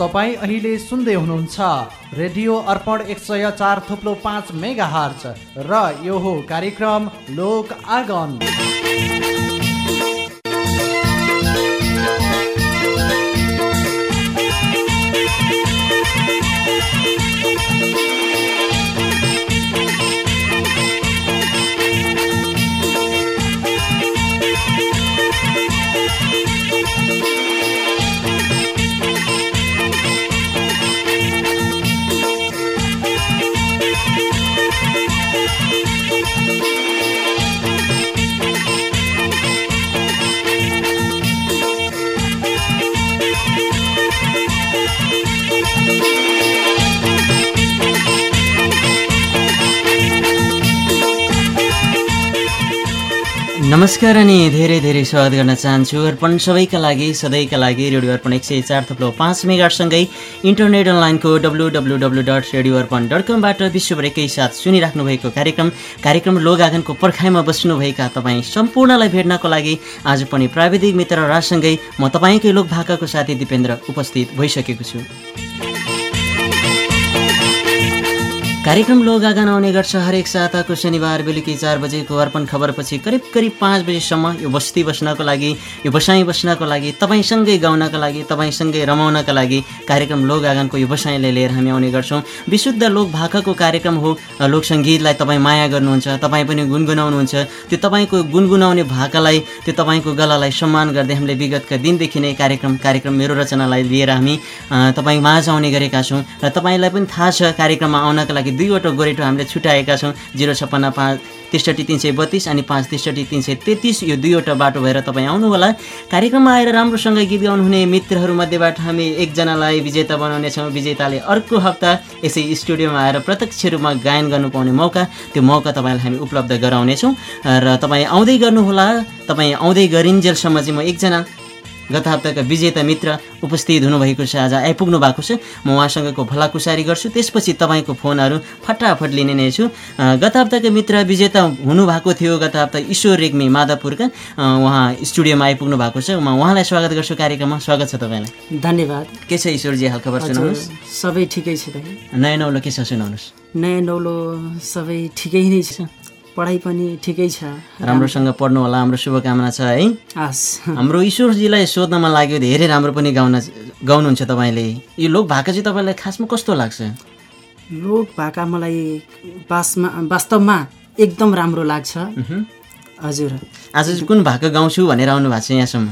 तपाईँ अहिले सुन्दै हुनुहुन्छ रेडियो अर्पण एक सय चार थुप्लो पाँच मेगा हर्च र यो हो कार्यक्रम लोक आगन। नमस्कार अनि धेरै धेरै स्वागत गर्न चाहन्छु। अर्पण सबैका लागि सधैँका लागि रेडियो अर्पण एक सय चार थप्लो पाँच मेगासँगै इन्टरनेट अनलाइनको W W W dot radio Arpan dot कमबाट विश्वभर एकैसाथ सुनिराख्नु भएको कार्यक्रम। कार्यक्रम लोगागनको पर्खाइमा बस्नुभएका तपाईँ सम्पूर्णलाई भेट्नको लागि आज पनि प्राविधिक मित्र राजसँगै म तपाईँकै लोक भाकाको साथी दिपेन्द्र उपस्थित भइसकेको छु। कार्यक्रम लोक आगान आउने गर्छ हरेक साताको शनिबार बेलुकी चार बजेको अर्पण खबरपछि करिब करिब पाँच बजीसम्म यो बस्ती बस्नको लागि यो बसाइँ बस्नको लागि तपाईँसँगै गाउनका लागि तपाईँसँगै रमाउनका लागि कार्यक्रम लोक आँगनको यो बसाइँलाई लिएर हामी आउने गर्छौँ। विशुद्ध लोक भाकाको कार्यक्रम हो। लोकसङ्गीतलाई तपाईँ माया गर्नुहुन्छ तपाईँ पनि गुनगुनाउनुहुन्छ। त्यो तपाईँको गुनगुनाउने भाकालाई त्यो तपाईँको गलालाई सम्मान गर्दै हामीले विगतका दिनदेखि नै कार्यक्रम कार्यक्रम मेरो रचनालाई लिएर हामी तपाईँ माझ आउने गरेका छौँ। र तपाईँलाई पनि थाहा छ कार्यक्रममा आउनका लागि दुईवटा गोरेटो हामीले छुट्याएका छौँ। जिरो छप्पन्न पाँच त्रिसठी तिन सय बत्तिस अनि पाँच त्रिसठी तिन सय तेत्तिस। यो दुईवटा बाटो भएर तपाईँ आउनु होला कार्यक्रममा आएर राम्रोसँग गीत गाउनुहुने मित्रहरूमध्येबाट हामी एकजनालाई विजेता बनाउनेछौँ। विजेताले अर्को हप्ता यसै स्टुडियोमा आएर प्रत्यक्ष रूपमा गायन गर्नु पाउने मौका त्यो मौका तपाईँलाई हामी उपलब्ध गराउनेछौँ। र तपाईँ आउँदै गर्नुहोला। तपाईँ आउँदै गरिन्जेलसम्म चाहिँ म एकजना गत हप्ताका विजेता मित्र उपस्थित हुनुभएको छ। आज आइपुग्नु भएको छ। म उहाँसँगको भलाकुसारी गर्छु। त्यसपछि तपाईँको फोनहरू फटाफट लिने नै छु। गत हप्ताका मित्र विजेता हुनुभएको थियो। गत हप्ता ईश्वर रेग्मी माधवपुरका। उहाँ स्टुडियोमा आइपुग्नु भएको छ। म उहाँलाई स्वागत गर्छु। कार्यक्रममा स्वागत छ तपाईँलाई। धन्यवाद। के छ ईश्वरजी हालखबर सुनाउनुहोस् सबै ठिकै छ नयाँ नौलो के छ सुनाउनुहोस् नयाँ नौलो सबै ठिकै नै छ। पढाइ पनि ठिकै छ। राम्रोसँग पढ्नु होला हाम्रो शुभकामना छ है। हस् हाम्रो ईश्वरजीलाई सोध्नमा लाग्यो धेरै राम्रो पनि गाउन गाउनुहुन्छ तपाईँले। यो लोक भाका चाहिँ तपाईँलाई खासमा कस्तो लाग्छ? लोक भाका मलाई वासमा वास्तवमा एकदम राम्रो लाग्छ। हजुर। आज कुन भाका गाउँछु भनेर आउनु भएको छ यहाँसम्म?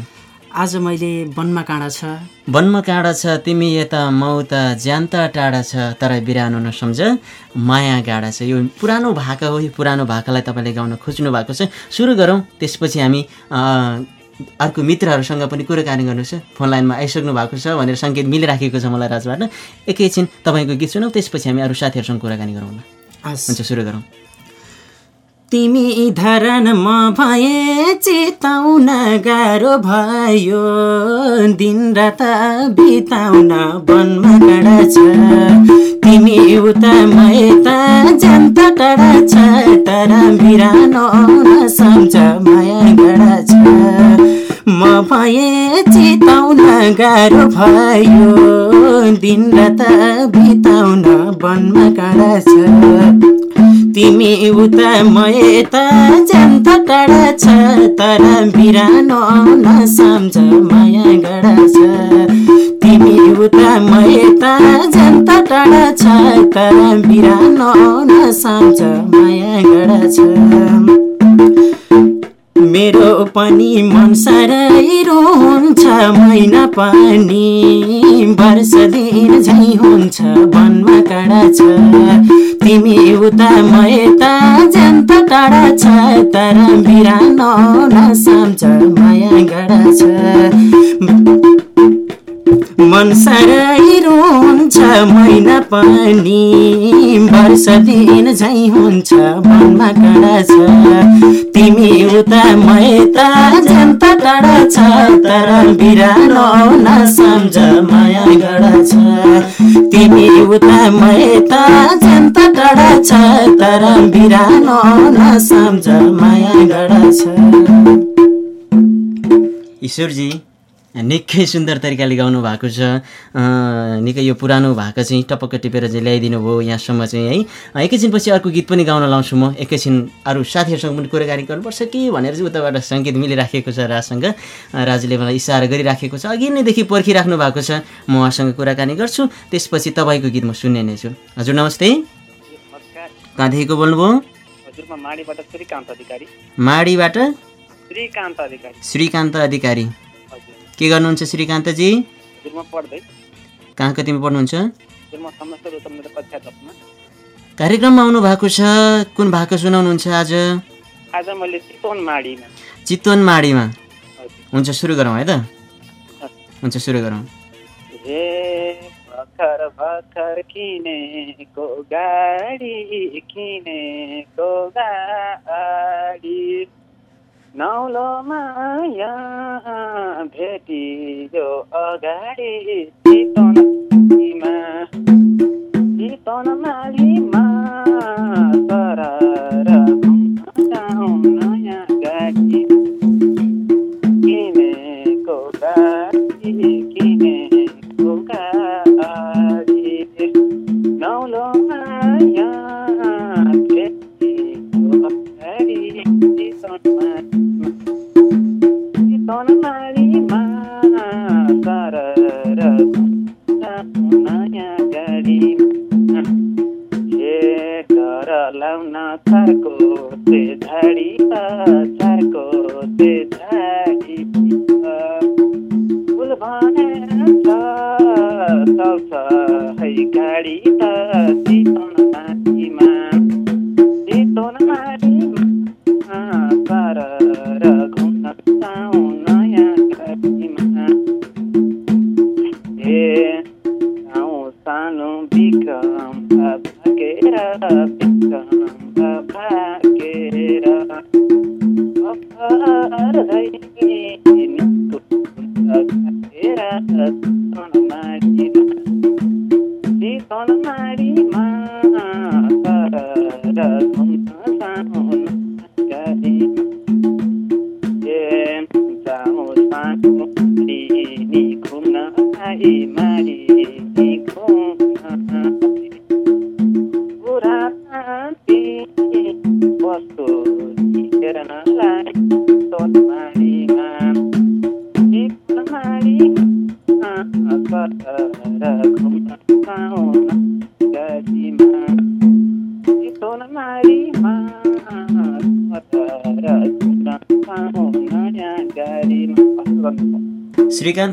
आज मैले वनमा काँडा छ। वनमा काँडा छ तिमी यता मौता ज्यान्त टाढा छ तर बिरानो नसम्झ माया गाडा छ। यो पुरानो भाका हो यो पुरानो भाकालाई तपाईँले गाउन खोज्नु भएको छ। सुरु गरौँ त्यसपछि हामी अर्को मित्रहरूसँग पनि कुराकानी गर्नु छ फोन लाइनमा आइसक्नु भएको छ भनेर सङ्केत मिलिराखेको छ मलाई राजबाट। एकैछिन तपाईँको गीत सुनौँ त्यसपछि हामी अरू साथीहरूसँग कुराकानी गरौँ न हुन्छ सुरु गरौँ। तिमी धरानमा भए चेताउन गाह्रो भयो। दिन रात बिताउन वनमा गाडा छ। तिमी उता त जन्त टाढा छ। तर बिरानो नसम्झ माया गाडा छ। म भए चेताउन गाह्रो भयो। दिन रात बिताउन वनमा गाडा छ। तिमी उता म यता जान्त टाढा छ तर बिरानो नसम्झ माया गडा छ। तिमी उता म यता जान्त टाढा छ तर बिरानो नसम्झ माया गडा छ। मेरो पनि मन साह्रै रोन्छ महिना पनि वर्ष दिन झै हुन्छ वनमा काँडा छ। तिमी उता म यता जान्त टाढा छ तर बिरानो नसम्झ माया गडा छ। मन साह्रै रुन्छ महिना पनि। वर्ष दिन झै हुन्छ मनमा काँडा छ। तिमी उता म यता जन्त छ तर बिरानो नसम्झ माया गडा छ। तिमी उता म यता जन्त छ तर बिरानो नसम्झ माया गडा छ। ईश्वरजी निकै सुन्दर तरिकाले गाउनु भएको छ। निकै यो पुरानो भएको चाहिँ टपक्क टिपेर चाहिँ ल्याइदिनु भयो यहाँसम्म चाहिँ है। एकैछिनपछि अर्को गीत पनि गाउन लाउँछु म। एकैछिन अरू साथीहरूसँग पनि कुराकानी गर्नुपर्छ कि भनेर चाहिँ उताबाट सङ्गीत मिलिराखेको छ राजसँग। राजुले मलाई इसारा गरिराखेको छ। अघि नैदेखि पर्खिराख्नु भएको छ। म उहाँसँग कुराकानी गर्छु। त्यसपछि तपाईँको गीत म सुन्ने नै छु। हजुर नमस्ते। कहाँदेखिको बोल्नुभयो? माडीबाट? श्रीकान्त अधिकारी। श्रीकान्त अधिकारी। के गर्नुहुन्छ श्रीकान्तजी? कहाँ कतिमा पढ्नुहुन्छ? कार्यक्रममा आउनु भएको छ। कुन भएको सुनाउनुहुन्छ आज? आज मैले चितवन माडीमा। चितवन माडीमा। हजुर। हुन्छ सुरु गरौँ है त? हुन्छ सुरु गरौँ। भर्खर भर्खर किनेको गाडी किनेको गाडी। नौलोमा यहाँ भेटियो अगाडि चितवनमा चितवन मालीमा सरर घुम्न नयाँ गाडी। किनेको गाडी किनेको गाडी। है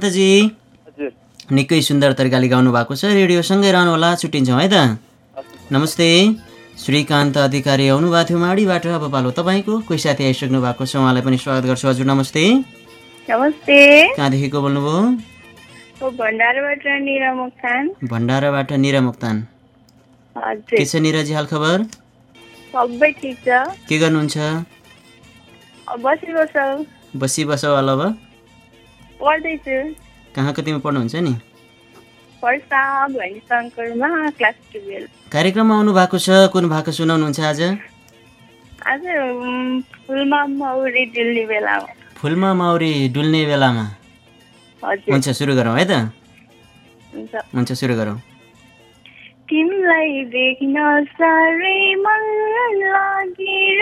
हजुर। निकै सुन्दर तरिकाले गाउनु भएको छ। रेडियोसँगै रहनुहोला छुट्टिन्छौँ है त? नमस्ते। श्रीकान्त अधिकारी आउनुभएको थियो माडीबाट। अब पालो तपाईँको। कोही साथी आइसक्नु भएको छ उहाँलाई पनि स्वागत गर्छु। हजुर नमस्ते। नमस्ते। कहाँदेखिको बोल्नुभयो? भण्डारबाट निरा मोक्तान। भण्डाराबाट निरा मोक्तान। हजुर। के छ निराजी हाल खबर सबै ठिक छ। के गर्नुहुन्छ? बसी बसौ बसी बस अब। पढ्दैछु। कहाँ कतिमा पढ्नुहुन्छ नि? कार्यक्रममा आउनु भएको छ कुन भएको सुनाउनुहुन्छ आज? आज फुलमा मौरी डुल्ने बेलामा। फुलमा माउरी डुल्ने बेलामा। हुन्छ सुरु गरौँ है त? हुन्छ। सुरु गरौँ। तिमीलाई देख्न साह्रै मन लागेर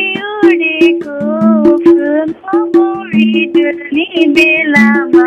उडेको फुलमा मौरी डुल्ने बेलामा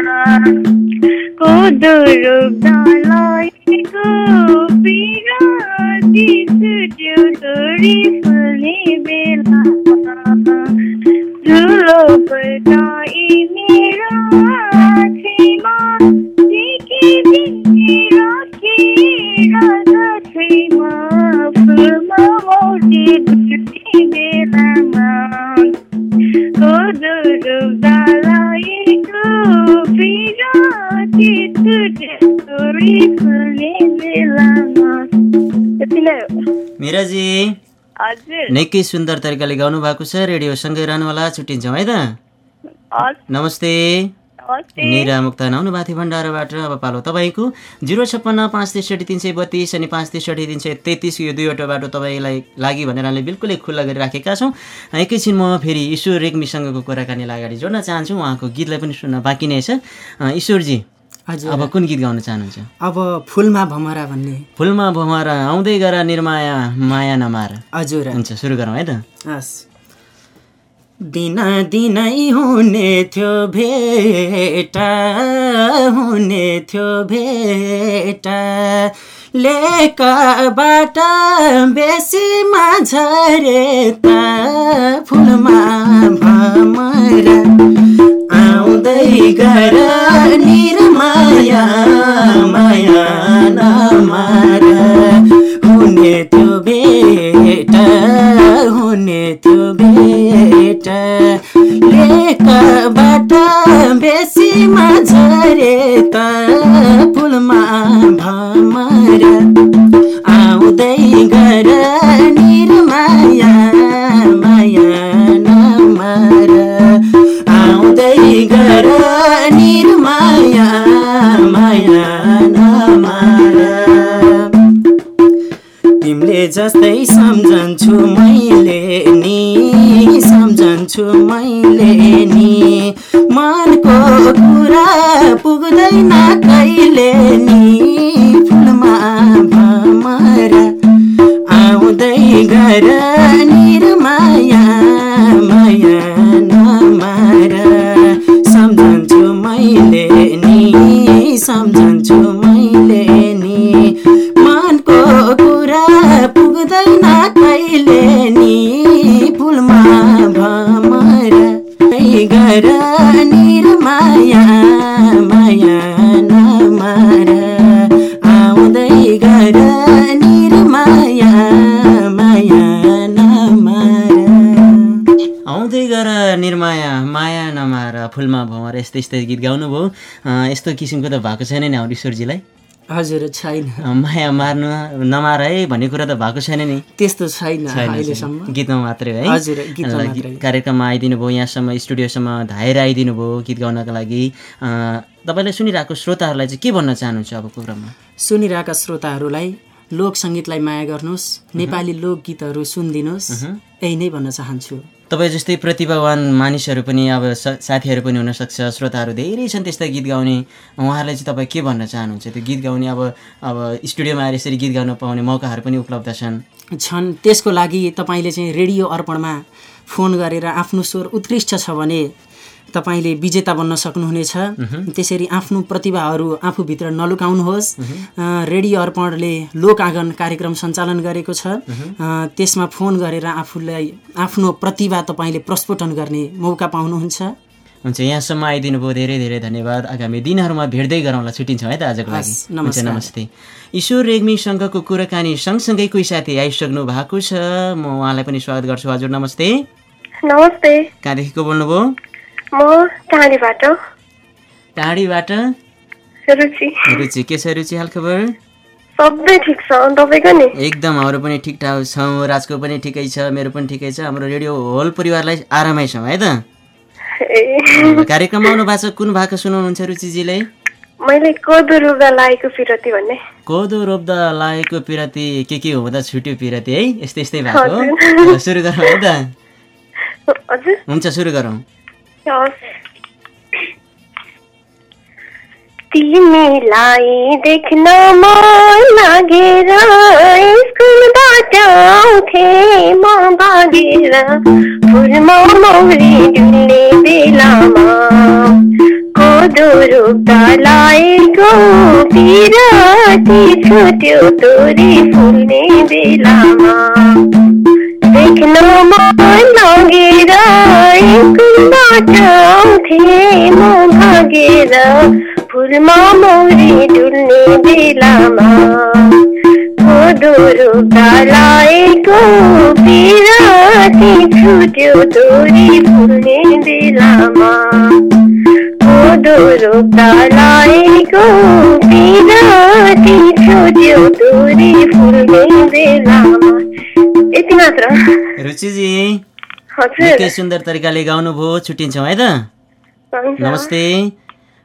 निकै सुन्दर तरिकाले गाउनु भएको छ? रेडियोसँगै रहनुहोला छुट्टिन्छौँ है त। नमस्ते। नमस्ते। निरा मुक्तान आउनु भएको थियो भण्डाराबाट अब पालो तपाईँको। जिरो छप्पन्न पाँच त्रिसठी तिन सय बत्तिस अनि पाँच त्रिसठी तिन सय तेत्तिस यो दुईवटा बाटो तपाईँलाई लागि भनेर हामीले बिल्कुलै खुल्ला गरिराखेका छौँ। एकैछिन म फेरि ईश्वर रेग्मीसँगको कुराकानीलाई अगाडि जोड्न चाहन्छु। उहाँको गीतलाई पनि सुन्न बाँकी नै छ। ईश्वरजी अब कुन गीत गाउन चाहनुहुन्छ? अब फुलमा भमरा भन्ने। फुलमा भमरा आउँदै गर निर्माया माया नमार। हजुर। हुन्छ सुरु गरौँ है त। हस्। दिन दिनै हुने थियो भेट हुने थियो भेट। लेकबाट बेसी झरे त फुलमा भमर यस्तै यस्तै गीत गाउनुभयो यस्तो किसिमको त भएको छैन नि हाम्रो ईश्वरजीलाई हजुर छैन। माया मार्नु नमार है भन्ने कुरा त भएको छैन नि। त्यस्तो छैन। गीतमा मात्रै है हजुर। कार्यक्रममा आइदिनु भयो यहाँसम्म स्टुडियोसम्म धाएर आइदिनु भयो गीत गाउनका लागि। तपाईँले सुनिरहेको श्रोताहरूलाई चाहिँ के भन्न चाहनुहुन्छ अब प्रोग्राममा सुनिरहेका श्रोताहरूलाई लोक सङ्गीतलाई माया गर्नुहोस् नेपाली लोकगीतहरू सुनिदिनुहोस्। यही नै भन्न चाहन्छु। तपाईँ जस्तै प्रतिभावान मानिसहरू पनि अब स- साथीहरू पनि हुनसक्छ श्रोताहरू धेरै छन् त्यस्ता गीत गाउने। उहाँहरूलाई चाहिँ तपाईँ के भन्न चाहनुहुन्छ? त्यो गीत गाउने अब अब स्टुडियोमा आएर यसरी गीत गाउन पाउने मौकाहरू पनि उपलब्ध छन्। छन्। त्यसको लागि तपाईँले चाहिँ रेडियो अर्पणमा फोन गरेर आफ्नो स्वर उत्कृष्ट छ भने तपाईँले विजेता बन्न सक्नुहुनेछ। त्यसरी आफ्नो प्रतिभाहरू आफूभित्र नलुकाउनुहोस्। रेडियो अर्पणले लोक आँगन कार्यक्रम सञ्चालन गरेको छ। त्यसमा फोन गरेर आफूलाई आफ्नो प्रतिभा तपाईँले प्रस्फुटन गर्ने मौका पाउनुहुन्छ। हुन्छ यहाँसम्म आइदिनु भयो धेरै धेरै धन्यवाद। आगामी दिनहरूमा भेट्दै गरौँला छुट्टिन्छौँ है त आजको लागि। हुन्छ। नमस्ते। ईश्वर रेग्मीसँगको कुराकानी सँगसँगै कोही साथी आइसक्नु भएको छ? म उहाँलाई पनि स्वागत गर्छु। हजुर नमस्ते। नमस्ते। कहाँदेखि को बोल्नुभयो? म टाढीबाट। टाढीबाट? रुचि। रुचि के छ रुचि हालखबर? सबै ठिक छ। तपाईँको नि? एकदम हाम्रो पनि ठिकठाक छौँ। राजको पनि ठिकै छ मेरो पनि ठिकै छ। हाम्रो रेडियो होल परिवारलाई आरामै छौँ है त? कार्यक्रममा आउनु भएको छ कुन भएको सुनाउनुहुन्छ रुचिजीले? मैले कोदो लागेको भन्ने। रोप्दा लागेको पिराती के के हुँदा छुट्यो पिराती है? यस्तै यस्तै भएको सुरु गरौँ है त? हुन्छ सुरु गरौँ। हवस् तिमीलाई देख्न मन लागेर स्कुलबाट आउँथे म भागेर फुलमा मौरी डुल्ने बेलामा कोदो रोप्दा लागेको पिराती छुट्यो तोरी फुल्ने बेलामा देख्न मन लागेर स्कुलबाट आउँथे म भागेर फुलमा मौरी डुल्ने बेलामा कोदो रोप्दा लागेको पिराती छुट्यो तोरी फुल्ने बेलामा दोहोरो तलाएको बिराती छोड्यो दोरी फुल्ने बेलामा यति मात्र? रुचिजी निकै सुन्दर तरिकाले गाउनुभयो छुट्टिन्छौँ है त। नमस्ते।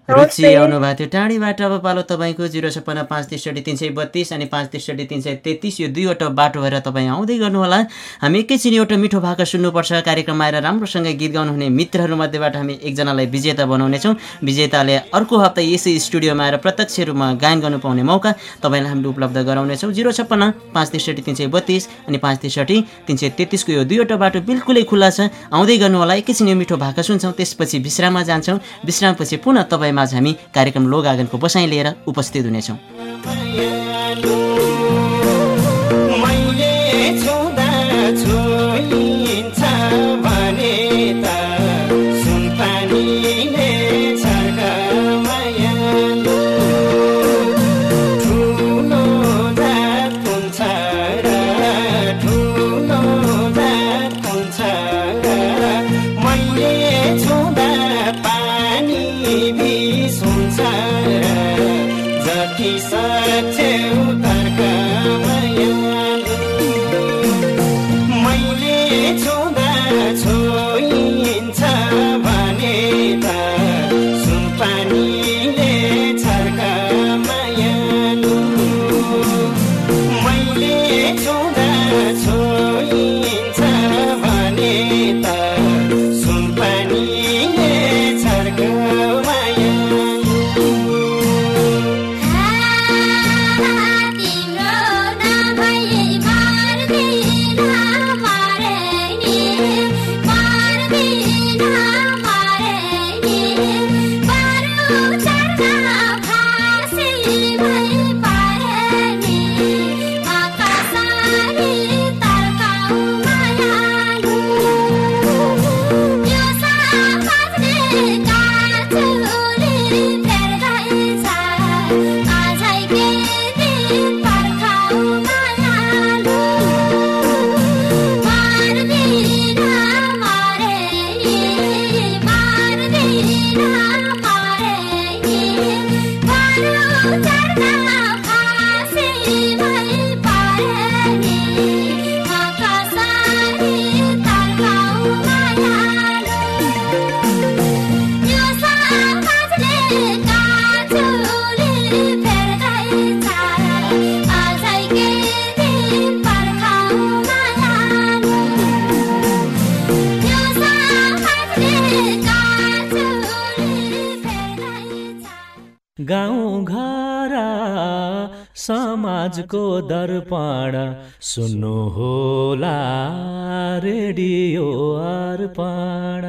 रुचि आउनु भएको थियो। टाढीबाट अब पालो तपाईँको जिरो छप्पन्न पाँच त्रिसठी तिन सय बत्तिस अनि पाँच त्रिसठी तिन सय तेत्तिस यो दुईवटा बाटो भएर तपाईँ आउँदै गर्नुहोला। हामी एकैछिन एउटा मिठो भाका सुन्नुपर्छ। कार्यक्रममा आएर राम्रोसँग गीत गाउनुहुने मित्रहरूमध्येबाट हामी एकजनालाई विजेता बनाउनेछौँ। विजेताले अर्को हप्ता यसै स्टुडियोमा आएर प्रत्यक्ष रूपमा गायन गर्नु पाउने मौका तपाईँलाई हामीले उपलब्ध गराउनेछौँ। जिरो छप्पन्न पाँच त्रिसठी तिन सय बत्तिस अनि पाँच त्रिसठी तिन सय तेत्तिसको यो दुईवटा बाटो बिल्कुलै खुल्ला छ। आउँदै गर्नुहोला। एकैछिन यो मिठो भाका सुन्छौँ। त्यसपछि विश्राममा जान्छौँ। विश्रामपछि पुनः तपाईँमा हामी कार्यक्रम लोगागनको बसाइ लिएर उपस्थित हुनेछौँ। little समाजको दर्पण सुन्नु होला रेडियो अर्पण।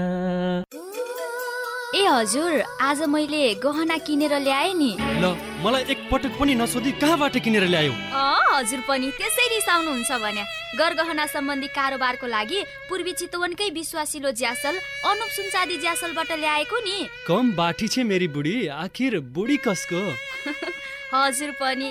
ए हजुर आज मैले गहना किनेर ल्याएँ नि। ल मलाई एकपटक पनि नसोधी कहाँबाट किनेर ल्यायो? अँ हजुर पनि त्यसै रिसाउनुहुन्छ भने। गरगहना सम्बन्धी कारोबारको लागि पूर्वी चितवनकै विश्वासिलो ज्यासल अनुप सुनचादी ज्यासलबाट ल्याएको नि। कम बाठी छे मेरी बुढी आखिर बुढी कसको? हजुर पनि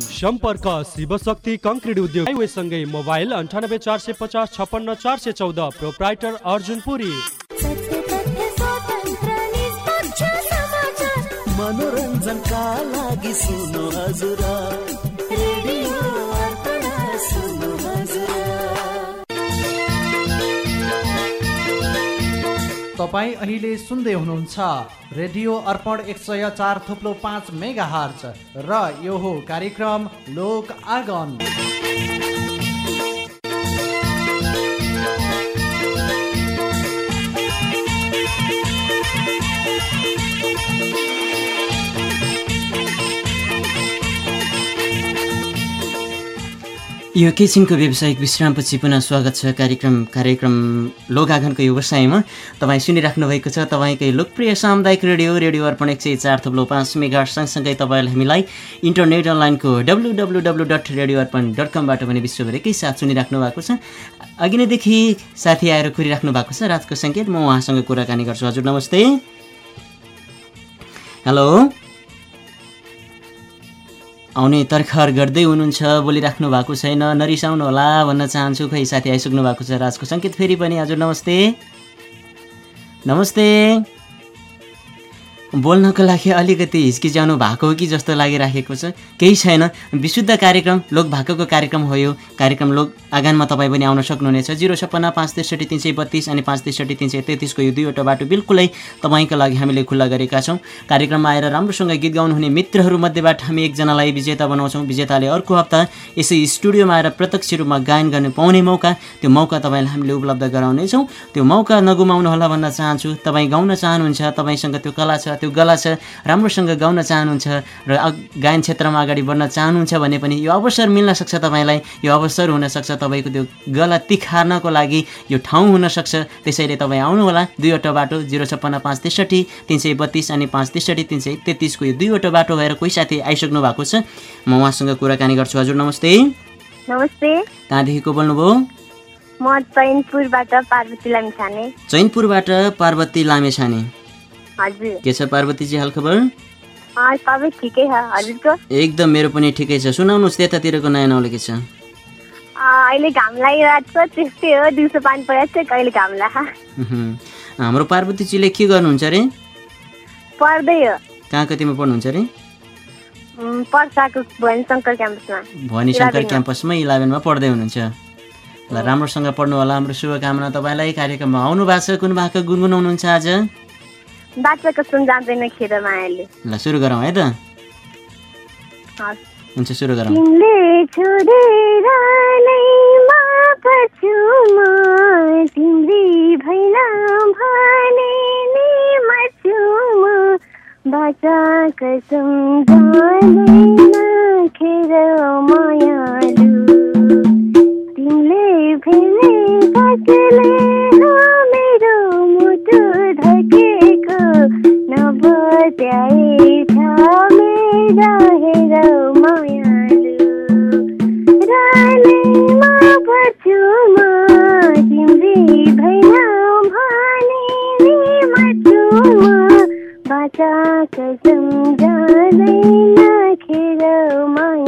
सम्पर्क शिवशक्ति कङ्क्रिट उद्योग सँगै मोबाइल अन्ठानब्बे चार सय पचास छप्पन्न चार सय चौध प्रोप्राइटर अर्जुन पुरी। मनोरञ्जनका लागि सुन्नु हजुर। रेडियो अर्पण सुन्नु तपाईँ अहिले सुन्दै हुनुहुन्छ रेडियो अर्पण एक सय चार थुप्लो पाँच मेगा हर्च र यो हो कार्यक्रम लोक आगन। यो किसिमको व्यावसायिक विश्रामपछि पुनः स्वागत छ कार्यक्रम कार्यक्रम लोगागनको व्यवसायमा तपाईँ सुनिराख्नु भएको छ तपाईँकै लोकप्रिय सामुदायिक रेडियो रेडियो अर्पण एक सय चार थुप्लो पाँच मेगा सँगसँगै तपाईँहरूले हामीलाई इन्टरनेट अनलाइनको W W W dot radio Arpan dot कमबाट पनि विश्वभरिकै साथ सुनिराख्नु भएको छ। अघि नैदेखि साथी आएर कुरिराख्नु भएको छ रातको सङ्केत। म उहाँसँग कुराकानी गर्छु। हजुर नमस्ते। हेलो। आउने तर्खर गर्दै हुनुहुन्छ बोलिराख्नु भएको छैन। नरिसाउनु होला भन्न चाहन्छु। खै साथी आइसक्नु भएको छ राजको सङ्केत फेरि पनि। हजुर नमस्ते। नमस्ते। बोल्नको लागि अलिकति हिचकिचाउनु भएको हो कि जस्तो लागिराखेको छ? केही छैन। विशुद्ध कार्यक्रम लोक भाकाको कार्यक्रम हो यो। कार्यक्रम लोक आँगनमा तपाईँ पनि आउन सक्नुहुनेछ। जिरो छप्पन्न पाँच त्रिसठी तिन सय बत्तिस अनि पाँच त्रिसठी तिन सय तेत्तिसको यो दुईवटा बाटो बिल्कुलै तपाईँको लागि हामीले खुल्ला गरेका छौँ। कार्यक्रममा आएर राम्रोसँग गीत गाउनुहुने मित्रहरूमध्येबाट हामी एकजनालाई विजेता बनाउँछौँ। विजेताले अर्को हप्ता यसै स्टुडियोमा आएर प्रत्यक्ष रूपमा गायन गर्ने पाउने मौका त्यो मौका तपाईँलाई हामीले उपलब्ध गराउनेछौँ। त्यो मौका नगुमाउनु होला भन्न चाहन्छु। तपाईँ गाउन चाहनुहुन्छ तपाईँसँग त्यो कला छ त्यो गला छ राम्रोसँग गाउन चाहनुहुन्छ र गायन क्षेत्रमा अगाडि बढ्न चाहनुहुन्छ भने पनि यो अवसर मिल्न सक्छ तपाईँलाई यो अवसर हुनसक्छ तपाईँको त्यो गला तिखार्नको लागि यो ठाउँ हुनसक्छ। त्यसैले तपाईँ आउनुहोला दुईवटा बाटो जिरो छप्पन्न पाँच त्रिसठी तिन सय बत्तिस अनि पाँच त्रिसठी तिन सय तेत्तिसको यो दुईवटा बाटो भएर कोही साथी आइसक्नु भएको छ। म उहाँसँग कुराकानी गर्छु। हजुर नमस्ते। नमस्ते। कहाँदेखि को बोल्नुभयो? म चैनपुरबाट पार्वती लामिछाने। चैनपुरबाट पार्वती लामेछाने। के छ पार्वतीजी हालखबर एकदम मेरो पनि ठिकै छ। सुनाउनुहोस् त्यतातिरको नयाँ नौलो के छ? अहिले घाम लागिरहेको छ त्यस्तै हो दिउँसो पानी परेको छ कहिले घाम लाख उहुँ। हाम्रो पार्वतीजीले के गर्नुहुन्छ अरे? पढ्दै हो। कहाँ कतिमा पढ्नुहुन्छ अरे? पर्साको भुवन शङ्कर क्याम्पसमा। भवानी शङ्कर इलेभेनमा। क्याम्पसमा इलेभेनमा पढ्दै हुनुहुन्छ। ल राम्रोसँग पढ्नु होला। हाम्रो शुभकामना तपाईँलाई। कार्यक्रममा आउनु भएको छ। कुन भाका गुनगुनाउनुहुन्छ आज? बाच्चाको सुन जान्दैन खेर मायाले ल सुरु गरौँ है त। हुन्छ सुरु गरौँ तिमीले छोडेर नै मापछु म तिम्री भैन भने नि मर्छु म बाचा कसम जान्दैन खेर मायालु बाचा कसम जाँदैन खेर मायालु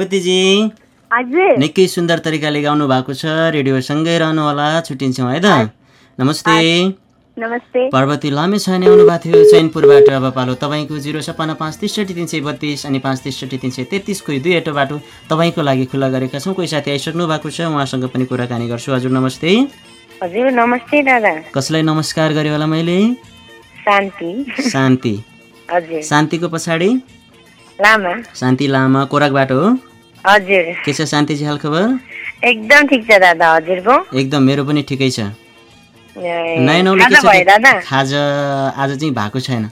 पार्वतीजी। हजुर। निकै सुन्दर तरिकाले गाउनु भएको छ रेडियोसँगै रहनुहोला छुट्टिन्छौँ है त। नमस्ते। नमस्ते। पार्वती लामे छाने आउनुभएको थियो चैनपुरबाट। अब पालो तपाईँको जिरो सपन्न पाँच त्रिसठी तिन सय बत्तिस अनि पाँच त्रिसठी तिन सय तेत्तिसको दुईवटा बाटो तपाईँको लागि खुल्ला गरेका छौँ। कोही साथी आइसक्नु भएको छ उहाँसँग पनि कुराकानी गर्छु। हजुर नमस्ते। हजुर नमस्ते दादा। कसलाई नमस्कार गरेँ होला मैले? शान्ति। शान्ति। हजुर। शान्तिको पछाडि? लामा। शान्ति लामा कोराकबाट हो। हजुर। के छ शान्तिजी हालखबर? एकदम ठिक छ दादा हजुरको एकदम मेरो पनि ठिकै छ। नयाँ के छ खाजा आज चाहिँ भएको छैन।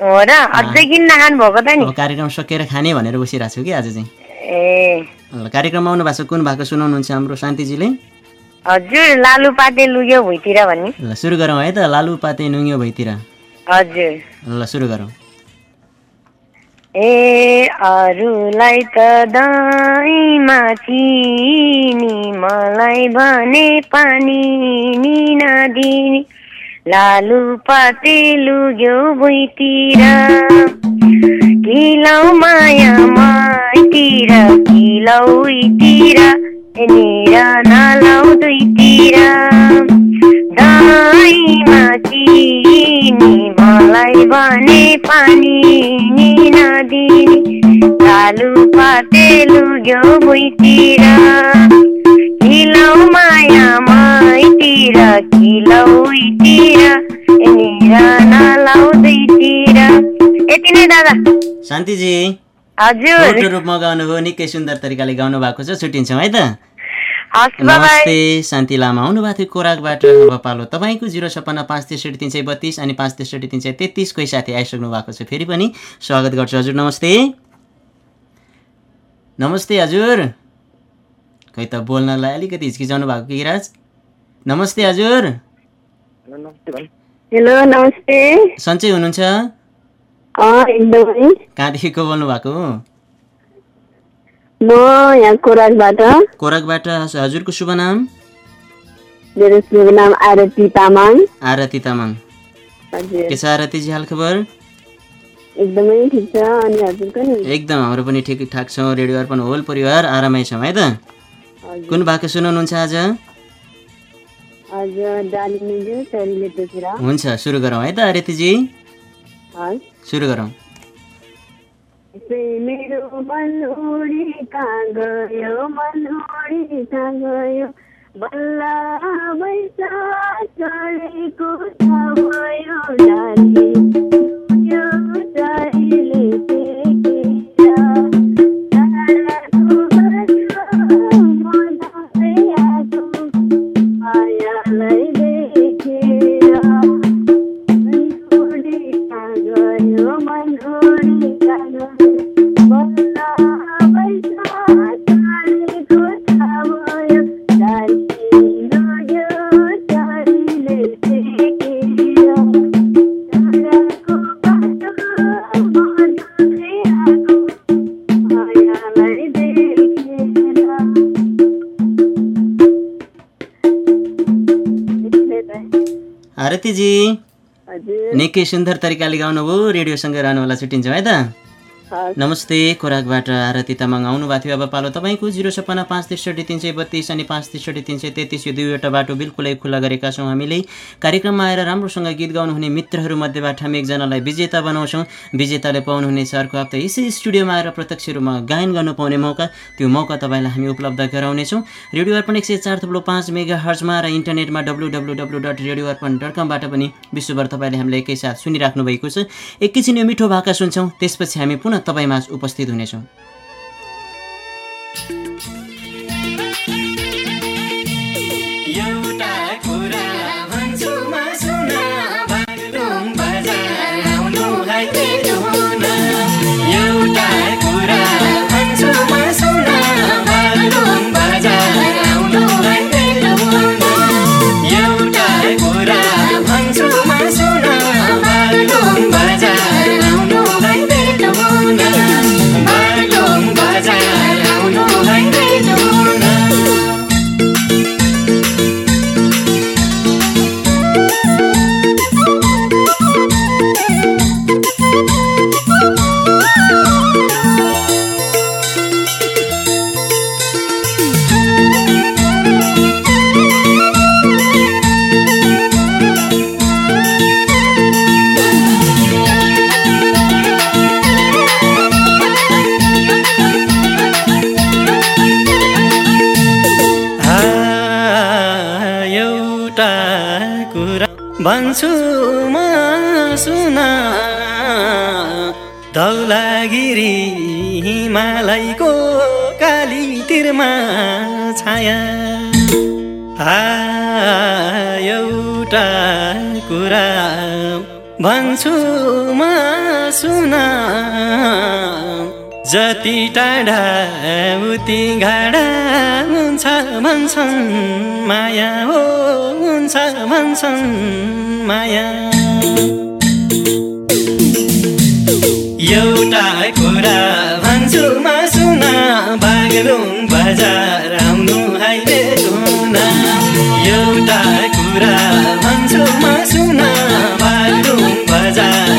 हो र अझै किन नखानु भएको त नि? कार्यक्रम सकेर खाने भनेर बसिरहेको छु कि आज चाहिँ। ए। ल कार्यक्रममा आउनु भएको छ कुन भएको सुनाउनुहुन्छ हाम्रो शान्तिजीले? हजुर लालु पाते लुग्यो भुइँतिर भन्ने ल सुरु गरौँ है त लालु पाते नुङ्यो भइतिर। हजुर। ल सुरु गरौँ। ए अरूलाई त दहीमा चिनी मलाई भने पानी नि नदिने। लालु पाते लुग्यो भुइँतिर किलौ माया माइतिर किलौ उइतिर यहाँनिर नलौ दुईतिर दहीमा चिनी मलाई भने पानी नदिने लालु पाते लुग्यो भुइँतिर। किलौ माया माइतिर किलौ उइतिर यहाँनिर नलौ दुईतिर यति नै दादा। शान्तिजी। हजुर। रूपमा गाउनुभयो निकै सुन्दर तरिकाले गाउनु भएको छ छुट्टिन्छौँ है त? नमस्ते शान्ति लामा आउनुभएको थियो कोराकबाट पालो तपाईँको जिरो छप्पन्न पाँच त्रिसठी तिन सय बत्तिस अनि पाँच त्रिसठी तिन सय तेत्तिस कोही साथी आइसक्नु भएको छ फेरि पनि स्वागत गर्छु। हजुर नमस्ते। नमस्ते हजुर। खै त बोल्नलाई अलिकति हिचकिचाउनु भएको कि राज? नमस्ते हजुर। हेलो नमस्ते। सन्चै हुनुहुन्छ? अँ एकदमै। कहाँदेखि को बोल्नु भएको म यहाँ कोराकबाट कोराकबाट हजुरको शुभ नाम? मेरो शुभ नाम आरती तामाङ। आरती तामाङ। के छ आरतीजी हाल खबर? एकदमै ठिक छ। अनि हजुरको नि? एकदम हाम्रो पनि ठिकठाक छौँ। रेडियो अर्पण होल परिवार आरामै छौँ है त? कुन भाका सुनाउनुहुन्छ आज? हुन्छ सुरु गरौँ है त आरतीजी सुरु गरौँ। मेरो मन उडी कहाँ गयो मन उडी कहाँ गयो बल्ल बैसा चढेको छ भयो डाली निकै सुन्दर तरिकाले गाउनुभयो रेडियोसँगै रहनुहोला छुट्टिन्छौँ है त। नमस्ते खोराकबाट आरती तामाङ आउनुभएको थियो। अब पालो तपाईँको जिरो छप्पन्न पाँच त्रिसठी तिन सय बत्तिस अनि पाँच त्रिसठी तिन सय तेत्तिस यो दुईवटा बाटो बिल्कुलै खुल्ला गरेका छौँ। हामीले कार्यक्रममा आएर राम्रोसँग गीत गाउनुहुने मित्रहरूमध्येबाट हामी एकजनालाई विजेता बनाउँछौँ। विजेताले पाउनुहुनेछ अर्को हप्ता यसै स्टुडियोमा आएर प्रत्यक्ष रूपमा गायन गर्नु पाउने मौका त्यो मौका तपाईँलाई हामी उपलब्ध गराउनेछौँ। रेडियो अर्पण एक सय चार थुप्रो पाँच मेगा हर्जमा र इन्टरनेटमा W W W dot radio Arpan dot कमबाट पनि विश्वभर तपाईँले हामीलाई एकैसाथ सुनिराख्नु भएको छ। एकैछिन यो मिठो भाका सुन्छौँ त्यसपछि हामी पुनः तपाईँमा उपस्थित हुनेछौँ। भन्छु म सुन। धौलागिरी हिमालयको काली तिरमा छाया। एउटा कुरा भन्छु म सुन। जति टाढा उति घाडा हुन्छ भन्छन् माया हो हुन्छ भन्छन् माया। एउटा कुरा भन्छु म सुन बागलुङ बजार आउनु है भेटुन एउटा कुरा भन्छु म सुन बागलुङ बजार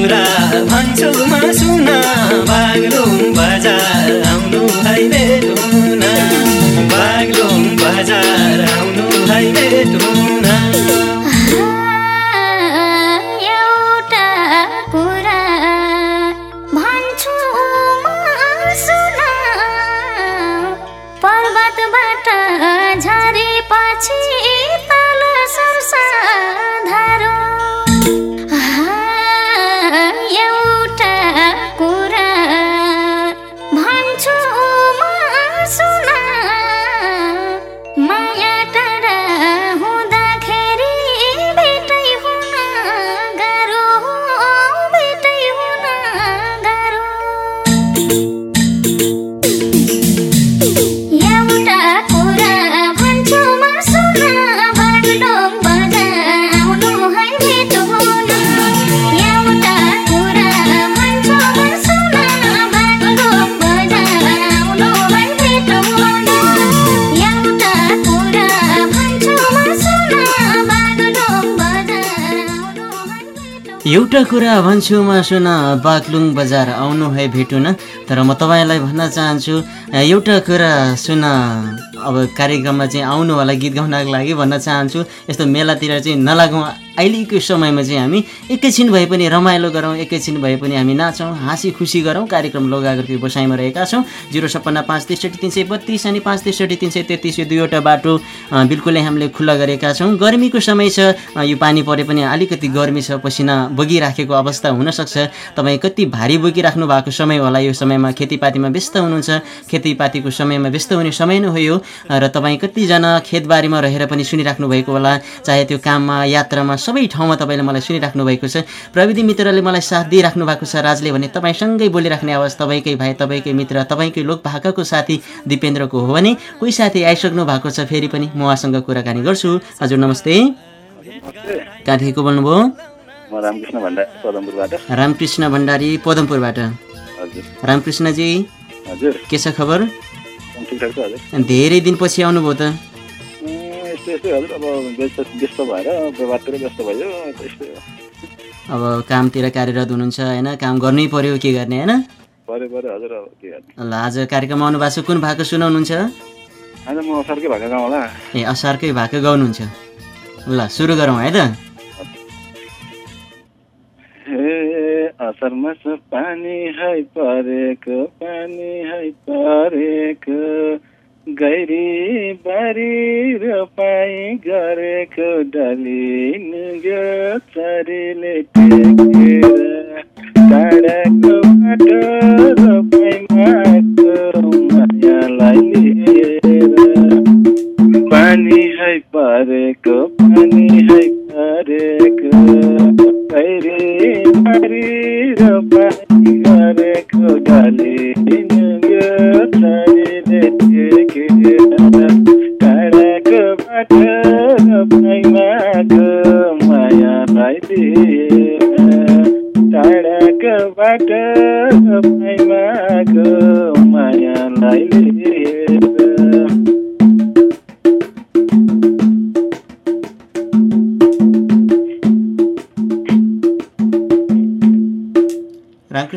कुरा भन्छु म सुन बागलुङ बजार आउनु है एउटा कुरा भन्छु म सुन बागलुङ बजार आउनु है भेटुन। तर म तपाईँलाई भन्न चाहन्छु एउटा कुरा सुन अब कार्यक्रममा चाहिँ आउनु होला गीत गाउनको लागि भन्न चाहन्छु। यस्तो मेलातिर चाहिँ नलागौँ। अहिलेको समयमा चाहिँ हामी एकैछिन भए पनि रमाइलो गरौँ एकैछिन भए पनि हामी नाचौँ हाँसी खुसी गरौँ कार्यक्रम लोगागरको बसाइमा रहेका छौँ। जिरो छप्पन्न पाँच त्रिसठी तिन सय बत्तिस अनि पाँच त्रिसठी तिन सय तेत्तिस यो दुईवटा बाटो बिल्कुलै हामीले खुल्ला गरेका छौँ। गर्मीको समय छ यो पानी परे पनि अलिकति गर्मी छ पसिना बगिराखेको अवस्था हुनसक्छ। तपाईँ कति भारी बोकिराख्नु भएको समय होला यो समयमा खेतीपातीमा व्यस्त हुनुहुन्छ। खेतीपातीको समयमा व्यस्त हुने समय नै हो यो। र तपाईँ कतिजना खेतबारीमा रहेर पनि सुनिराख्नु भएको होला चाहे त्यो काममा यात्रामा सबै ठाउँमा तपाईँले मलाई सुनिराख्नु भएको छ। प्रविधि मित्रले मलाई साथ दिइराख्नु भएको छ। राजले भने तपाईँसँगै बोलिराख्ने आवाज तपाईँकै भाइ तपाईँकै मित्र तपाईँकै लोकभाकाको साथी दिपेन्द्रको हो भने कोही साथी आइसक्नु भएको छ। फेरि पनि म उहाँसँग कुराकानी गर्छु। हजुर नमस्ते। कहाँदेखिको बोल्नुभयो? रामकृष्ण भण्डारी पदमपुरबाट। रामकृष्णजी के छ खबर? धेरै दिनपछि आउनुभयो त। हजुर अब व्यस्त व्यस्त भएर व्यवहारतिर व्यस्त भयो त्यस्तै हो। अब कामतिर कार्यरत हुनुहुन्छ होइन? काम गर्नै पर्यो के गर्ने होइन? ल आज कार्यक्रममा आउनु भएको छ कुन भाका सुनाउनुहुन्छ ए असारकै भाका गाउनुहुन्छ। ल सुरु गरौँ है त। असरमा पानी है परेको पानी है परेको। गैरी बारी गरेको डाली नुग्यो चरीले टेकेर टाढाको बाटो मायालाई लिएर पानी है परेको पानी है परेको गैरी बारी गरेको डाली नुग्यो चरीले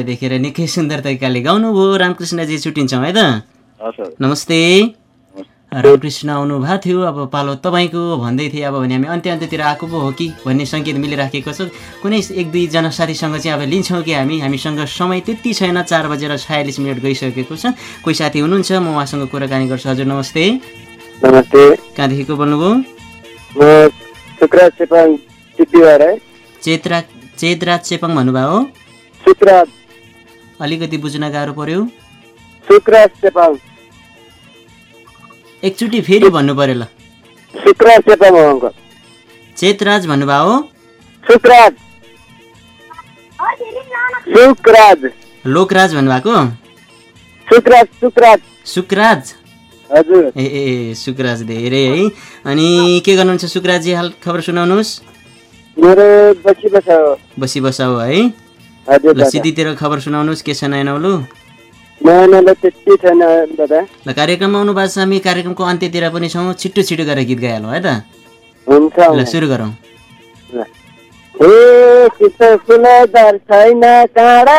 मायालाई देखेर निकै सुन्दर तरिकाले गाउनुभयो रामकृष्णजी छुट्टिन्छौँ है त? नमस्ते। रामकृष्ण आउनु भएको थियो। अब पालो तपाईँको भन्दै थिएँ। अब भने हामी अन्त्य अन्त्यतिर आएको पो हो कि भन्ने सङ्केत मिलिराखेको छ। कुनै एक दुईजना साथीसँग चाहिँ अब लिन्छौँ कि हामी। हामीसँग समय त्यति छैन। चार बजेर छयालिस मिनट गइसकेको छ। कोही साथी हुनुहुन्छ? म उहाँसँग कुराकानी गर्छु। हजुर नमस्ते। नमस्ते। कहाँदेखिको बोल्नुभयो? चेत्रा चेपाङ भन्नुभयो। अलिकति बुझ्न गाह्रो पर्यो। एकचोटि फेरि भन्नु पर्यो ल। चेतराज भन्नुभयो। लोकराज भन्नुभएको? सुक्राज हजुर। ए ए सुकराज धेरै है। अनि के गर्नुहुन्छ सुकराजी हाल खबर सुनाउनुहोस्। मेरो बसी बसा हो। ल सिधीतिर खबर सुनाउनुहोस् के छ नयाँ नौलो ल कार्यक्रममा आउनु भएको छ हामी कार्यक्रमको अन्त्यतिर पनि छौँ छिट्टो छिटो गरेर गीत गाइहालौँ है त हुन्छ ल सुरु गरौँ छैन काँडा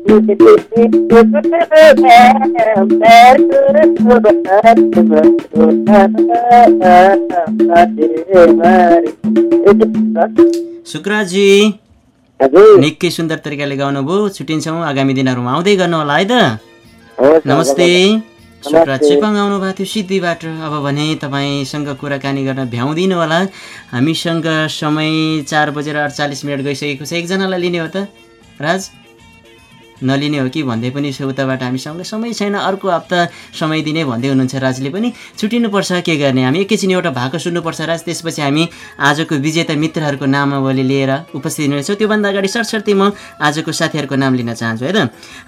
हजुर। निकै सुन्दर तरिकाले गाउनुभयो। छुट्टिन्छौँ आगामी दिनहरूमा आउँदै गर्नु होला है त? नमस्ते। सुकराज चेपाङ आउनु भएको थियो सिद्धिबाट। अब भने तपाईँसँग कुराकानी गर्न भ्याउँदिनँ होला। हामीसँग समय चार बजेर अडचालिस मिनट गइसकेको छ। एकजनालाई लिने हो त राज? नलिने हो कि भन्दै पनि छ हामीसँग समय छैन। अर्को हप्ता समय दिने भन्दै हुनुहुन्छ राजले पनि। छुट्टिनुपर्छ के गर्ने हामी? एकैछिन एउटा भाको सुन्नुपर्छ राज। त्यसपछि हामी आजको विजेता मित्रहरूको नामावली लिएर उपस्थित हुनेछौँ। त्योभन्दा अगाडि सरसर्ती म आजको साथीहरूको नाम लिन चाहन्छु है त?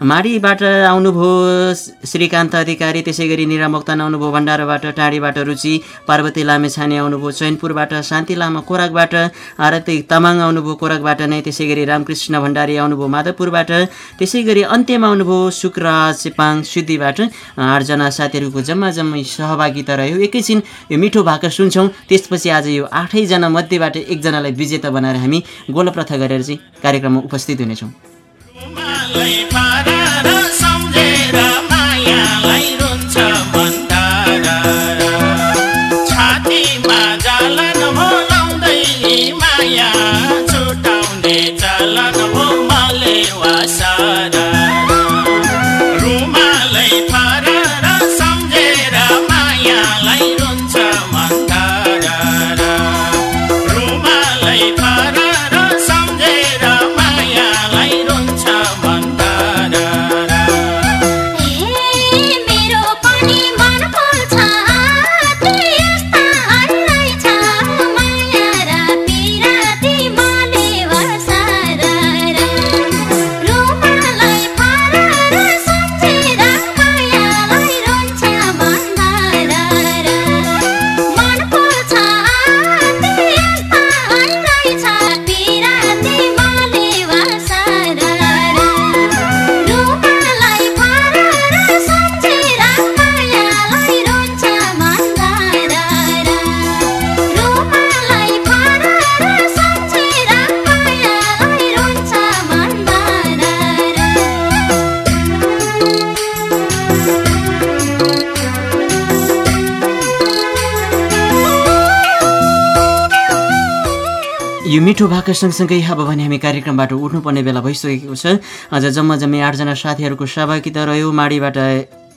माडीबाट आउनुभयो श्रीकान्त अधिकारी त्यसै गरी निरा मोक्तान आउनुभयो भण्डाराबाट टाढीबाट रुचि पार्वती लामेछाने आउनुभयो चैनपुरबाट शान्ति लामा कोराकबाट आरती तामाङ आउनुभयो कोराकबाट नै त्यसै गरी रामकृष्ण भण्डारी आउनुभयो माधवपुरबाट त्यसै गरी अन्त्यमा आउनुभयो शुक्रराज चेपाङ सिद्धिबाट। आठजना साथीहरूको जम्मा जम्मै सहभागिता रह्यो। एकैछिन यो मिठो भाका सुन्छौँ। त्यसपछि आज यो आठैजना मध्येबाट एकजनालाई विजेता बनाएर हामी गोलप्रथा गरेर चाहिँ कार्यक्रममा उपस्थित हुनेछौँ। सम्झेर यो मिठो भाका सँगसँगै अब भने हामी कार्यक्रमबाट उठ्नुपर्ने बेला भइसकेको छ। आज जम्मा जम्मै आठजना साथीहरूको सहभागिता रह्यो। माडीबाट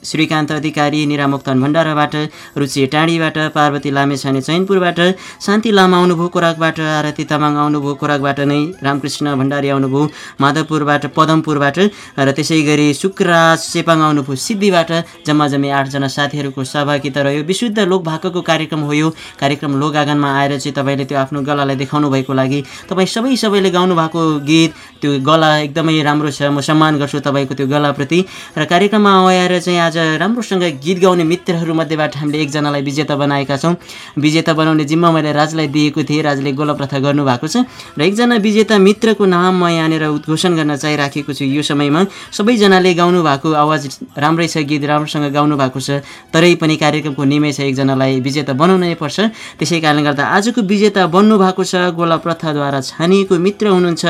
श्रीकान्त अधिकारी निरामुक्तन भण्डाराबाट रुचि टाँडीबाट पार्वती लामेछाने चैनपुरबाट शान्ति लामा आउनुभयो कोराकबाट आरती तामाङ आउनुभयो कोराकबाट नै रामकृष्ण भण्डारी आउनुभयो माधवपुरबाट पदमपुरबाट र त्यसै गरी शुक्रराज चेपाङ आउनुभयो सिद्धिबाट जम्मा जम्मी आठजना साथीहरूको सहभागिता रह्यो। विशुद्ध लोक भाकाको कार्यक्रम हो यो। कार्यक्रम लोक आँगनमा आएर चाहिँ तपाईँले त्यो आफ्नो गलालाई देखाउनु भएको लागि तपाईँ सबै सबैले गाउनु भएको गीत त्यो गला एकदमै राम्रो छ। म सम्मान गर्छु तपाईँको त्यो गलाप्रति। र कार्यक्रममा आएर चाहिँ आज राम्रोसँग गीत गाउने मित्रहरूमध्येबाट हामीले एकजनालाई विजेता बनाएका छौँ। विजेता बनाउने जिम्मा मैले राजलाई दिएको थिएँ। राजले गोला प्रथा गर्नुभएको छ र एकजना विजेता मित्रको नाम म यहाँनिर उद्घोषण गर्न चाहिराखेको छु। यो समयमा सबैजनाले गाउनु भएको आवाज राम्रै छ गीत राम्रोसँग गाउनु भएको छ। तरै पनि कार्यक्रमको निमै छ एकजनालाई विजेता बनाउनै पर्छ। त्यसै कारणले गर्दा आजको विजेता बन्नु भएको छ। गोला प्रथाद्वारा छानिएको मित्र हुनुहुन्छ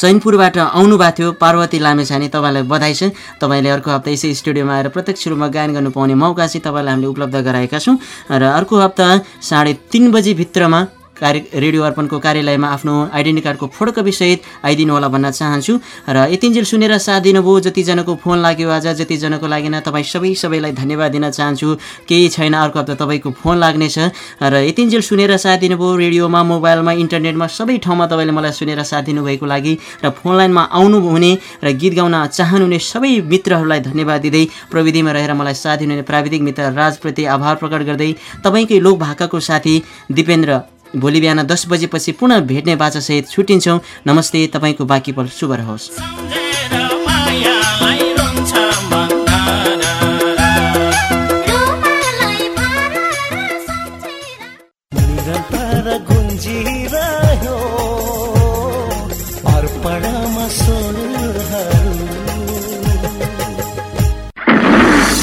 चैनपुरबाट आउनुभएको थियो पार्वती लामेछाने तपाईँलाई बधाई छ। तपाईँले अर्को हप्ता यसै स्टुडियोमा आएर प्रत्यक्ष रूपमा गायन गर्नु पाउने मौका चाहिँ तपाईँलाई हामीले उपलब्ध गराएका छौँ। र अर्को हप्ता साढे तिन बजीभित्रमा कार्य रेडियो अर्पणको कार्यालयमा आफ्नो आइडेन्टी कार्डको फोटोकपीसहित आइदिनु होला भन्न चाहन्छु। र यतिन्जेल सुनेर साथ दिनुभयो जतिजनाको फोन लाग्यो आज जतिजनाको लागेन तपाईँ सबै सबैलाई धन्यवाद दिन चाहन्छु। केही छैन अर्को हप्ता तपाईँको फोन लाग्नेछ। र यतिन्जेल सुनेर साथ दिनुभयो रेडियोमा मोबाइलमा इन्टरनेटमा सबै ठाउँमा तपाईँले मलाई सुनेर साथ दिनुभएको लागि। र फोन लाइनमा आउनुहुने र गीत गाउन चाहनुहुने सबै मित्रहरूलाई धन्यवाद दिँदै प्रविधिमा रहेर मलाई साथ दिनुहुने प्राविधिक मित्र राजप्रति आभार प्रकट गर्दै तपाईँकै लोक भाकाको साथी दिपेन्द्र भोलि बिहान दस बजेपछि पुनः भेट्ने बाचासहित छुट्टिन्छौँ। नमस्ते तपाईँको बाँकी पल शुभ रहोस्।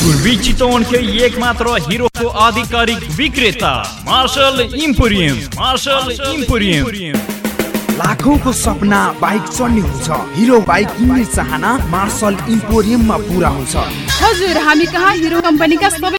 पूर्वी चितवनकै एक मात्र हिरोको आधिकारिक विक्रेता मार्शल इम्पोरियम मार्शल इम्पोरियम लाखौंको सपना बाइक चढ्ने हुन्छ। हिरो बाइक किन्ने चाहना मार्शल इम्पोरियममा पुरा हुन्छ। हजुर हामी कहाँ हिरो कम्पनीका सबै